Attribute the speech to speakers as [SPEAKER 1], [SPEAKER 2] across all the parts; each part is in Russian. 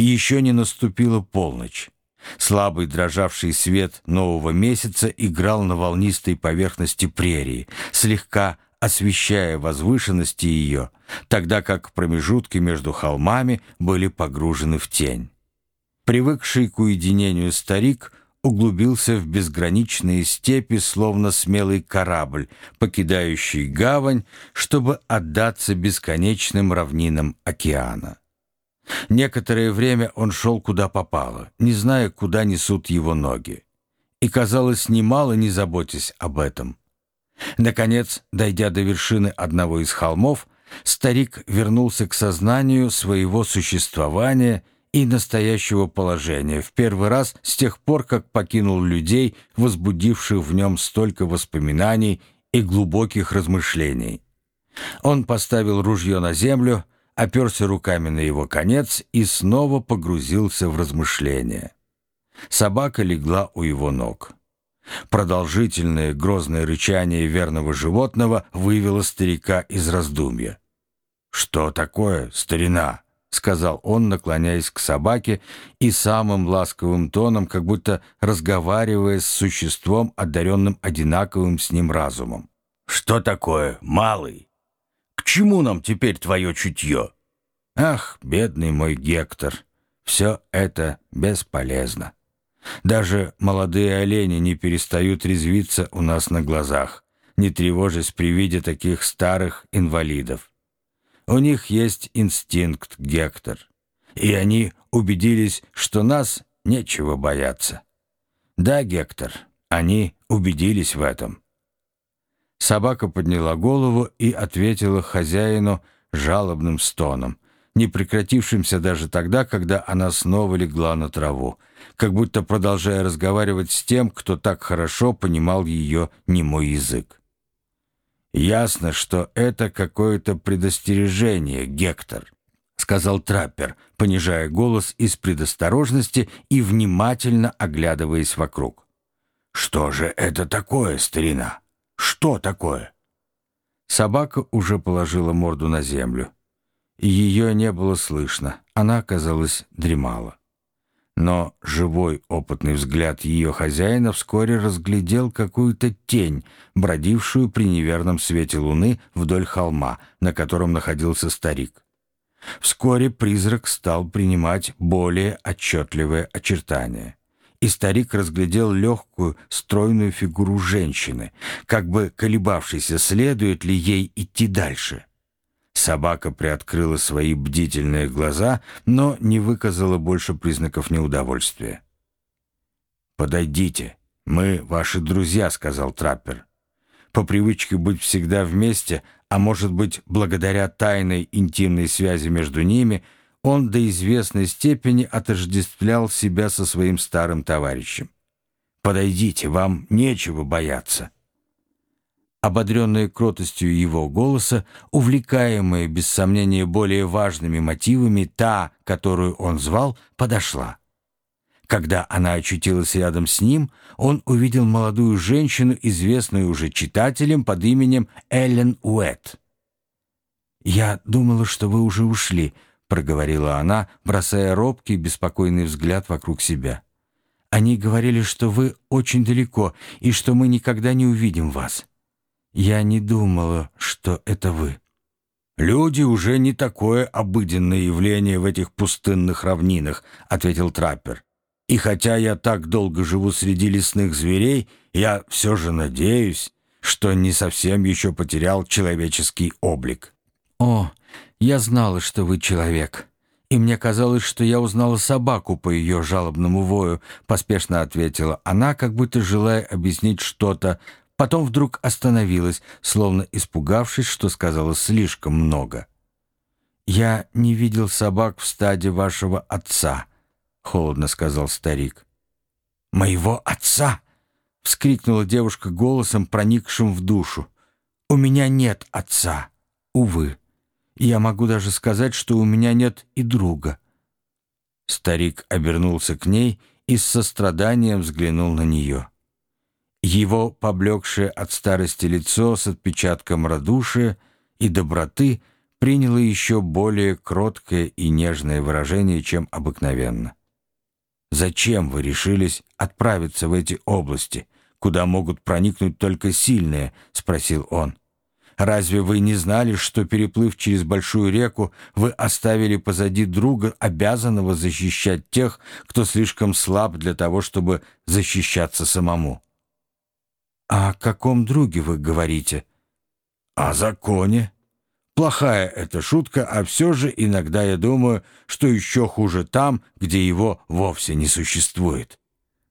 [SPEAKER 1] еще не наступила полночь. Слабый дрожавший свет нового месяца играл на волнистой поверхности прерии, слегка освещая возвышенности ее, тогда как промежутки между холмами были погружены в тень. Привыкший к уединению старик углубился в безграничные степи, словно смелый корабль, покидающий гавань, чтобы отдаться бесконечным равнинам океана. Некоторое время он шел куда попало, не зная, куда несут его ноги. И, казалось, немало не заботясь об этом. Наконец, дойдя до вершины одного из холмов, старик вернулся к сознанию своего существования и настоящего положения в первый раз с тех пор, как покинул людей, возбудивших в нем столько воспоминаний и глубоких размышлений. Он поставил ружье на землю, оперся руками на его конец и снова погрузился в размышления. Собака легла у его ног. Продолжительное грозное рычание верного животного вывело старика из раздумья. «Что такое, старина?» — сказал он, наклоняясь к собаке и самым ласковым тоном, как будто разговаривая с существом, одаренным одинаковым с ним разумом. «Что такое, малый? К чему нам теперь твое чутье?» «Ах, бедный мой Гектор, все это бесполезно». Даже молодые олени не перестают резвиться у нас на глазах, не тревожась при виде таких старых инвалидов. У них есть инстинкт, Гектор, и они убедились, что нас нечего бояться. Да, Гектор, они убедились в этом. Собака подняла голову и ответила хозяину жалобным стоном, не прекратившимся даже тогда, когда она снова легла на траву, как будто продолжая разговаривать с тем, кто так хорошо понимал ее немой язык. «Ясно, что это какое-то предостережение, Гектор», — сказал траппер, понижая голос из предосторожности и внимательно оглядываясь вокруг. «Что же это такое, старина? Что такое?» Собака уже положила морду на землю. Ее не было слышно, она, казалось, дремала. Но живой опытный взгляд ее хозяина вскоре разглядел какую-то тень, бродившую при неверном свете луны вдоль холма, на котором находился старик. Вскоре призрак стал принимать более отчетливые очертания, и старик разглядел легкую, стройную фигуру женщины, как бы колебавшейся, следует ли ей идти дальше. Собака приоткрыла свои бдительные глаза, но не выказала больше признаков неудовольствия. «Подойдите, мы ваши друзья», — сказал траппер. По привычке быть всегда вместе, а может быть, благодаря тайной интимной связи между ними, он до известной степени отождествлял себя со своим старым товарищем. «Подойдите, вам нечего бояться». Ободренная кротостью его голоса, увлекаемая, без сомнения, более важными мотивами, та, которую он звал, подошла. Когда она очутилась рядом с ним, он увидел молодую женщину, известную уже читателям под именем Эллен Уэт. «Я думала, что вы уже ушли», — проговорила она, бросая робкий, беспокойный взгляд вокруг себя. «Они говорили, что вы очень далеко и что мы никогда не увидим вас». Я не думала, что это вы. Люди уже не такое обыденное явление в этих пустынных равнинах, ответил траппер. И хотя я так долго живу среди лесных зверей, я все же надеюсь, что не совсем еще потерял человеческий облик. О, я знала, что вы человек. И мне казалось, что я узнала собаку по ее жалобному вою, поспешно ответила она, как будто желая объяснить что-то, Потом вдруг остановилась, словно испугавшись, что сказала слишком много. «Я не видел собак в стаде вашего отца», — холодно сказал старик. «Моего отца!» — вскрикнула девушка голосом, проникшим в душу. «У меня нет отца, увы. Я могу даже сказать, что у меня нет и друга». Старик обернулся к ней и с состраданием взглянул на нее. Его поблекшее от старости лицо с отпечатком радушия и доброты приняло еще более кроткое и нежное выражение, чем обыкновенно. «Зачем вы решились отправиться в эти области, куда могут проникнуть только сильные?» — спросил он. «Разве вы не знали, что, переплыв через большую реку, вы оставили позади друга, обязанного защищать тех, кто слишком слаб для того, чтобы защищаться самому?» «О каком друге вы говорите?» «О законе. Плохая эта шутка, а все же иногда я думаю, что еще хуже там, где его вовсе не существует.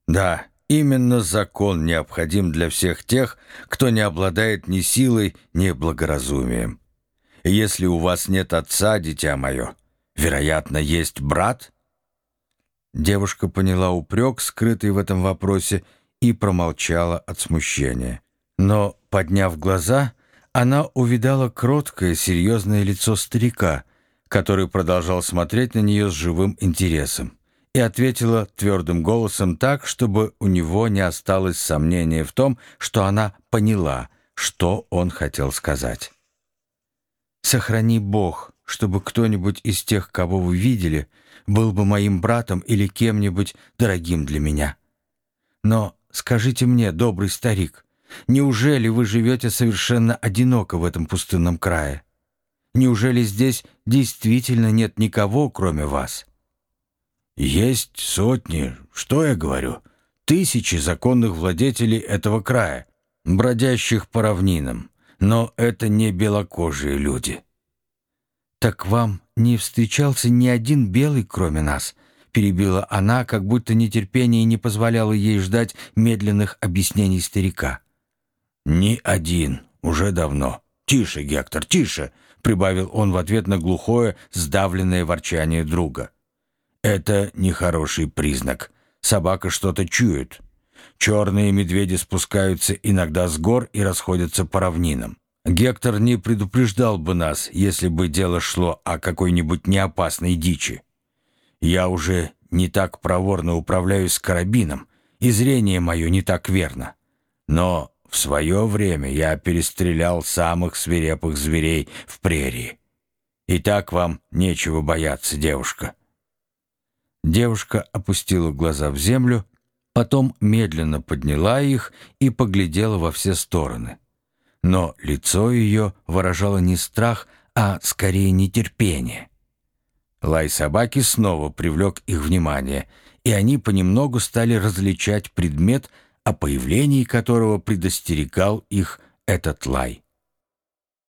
[SPEAKER 1] Да, именно закон необходим для всех тех, кто не обладает ни силой, ни благоразумием. Если у вас нет отца, дитя мое, вероятно, есть брат?» Девушка поняла упрек, скрытый в этом вопросе, и промолчала от смущения. Но, подняв глаза, она увидала кроткое, серьезное лицо старика, который продолжал смотреть на нее с живым интересом, и ответила твердым голосом так, чтобы у него не осталось сомнения в том, что она поняла, что он хотел сказать. «Сохрани Бог, чтобы кто-нибудь из тех, кого вы видели, был бы моим братом или кем-нибудь дорогим для меня. Но скажите мне, добрый старик, Неужели вы живете совершенно одиноко в этом пустынном крае? Неужели здесь действительно нет никого, кроме вас? Есть сотни, что я говорю, тысячи законных владетелей этого края, бродящих по равнинам, но это не белокожие люди. Так вам не встречался ни один белый, кроме нас, перебила она, как будто нетерпение не позволяло ей ждать медленных объяснений старика. «Ни один. Уже давно. Тише, Гектор, тише!» — прибавил он в ответ на глухое, сдавленное ворчание друга. «Это нехороший признак. Собака что-то чует. Черные медведи спускаются иногда с гор и расходятся по равнинам. Гектор не предупреждал бы нас, если бы дело шло о какой-нибудь неопасной дичи. Я уже не так проворно управляюсь карабином, и зрение мое не так верно. Но в свое время я перестрелял самых свирепых зверей в прерии. И так вам нечего бояться, девушка». Девушка опустила глаза в землю, потом медленно подняла их и поглядела во все стороны. Но лицо ее выражало не страх, а скорее нетерпение. Лай собаки снова привлек их внимание, и они понемногу стали различать предмет, о появлении которого предостерегал их этот лай.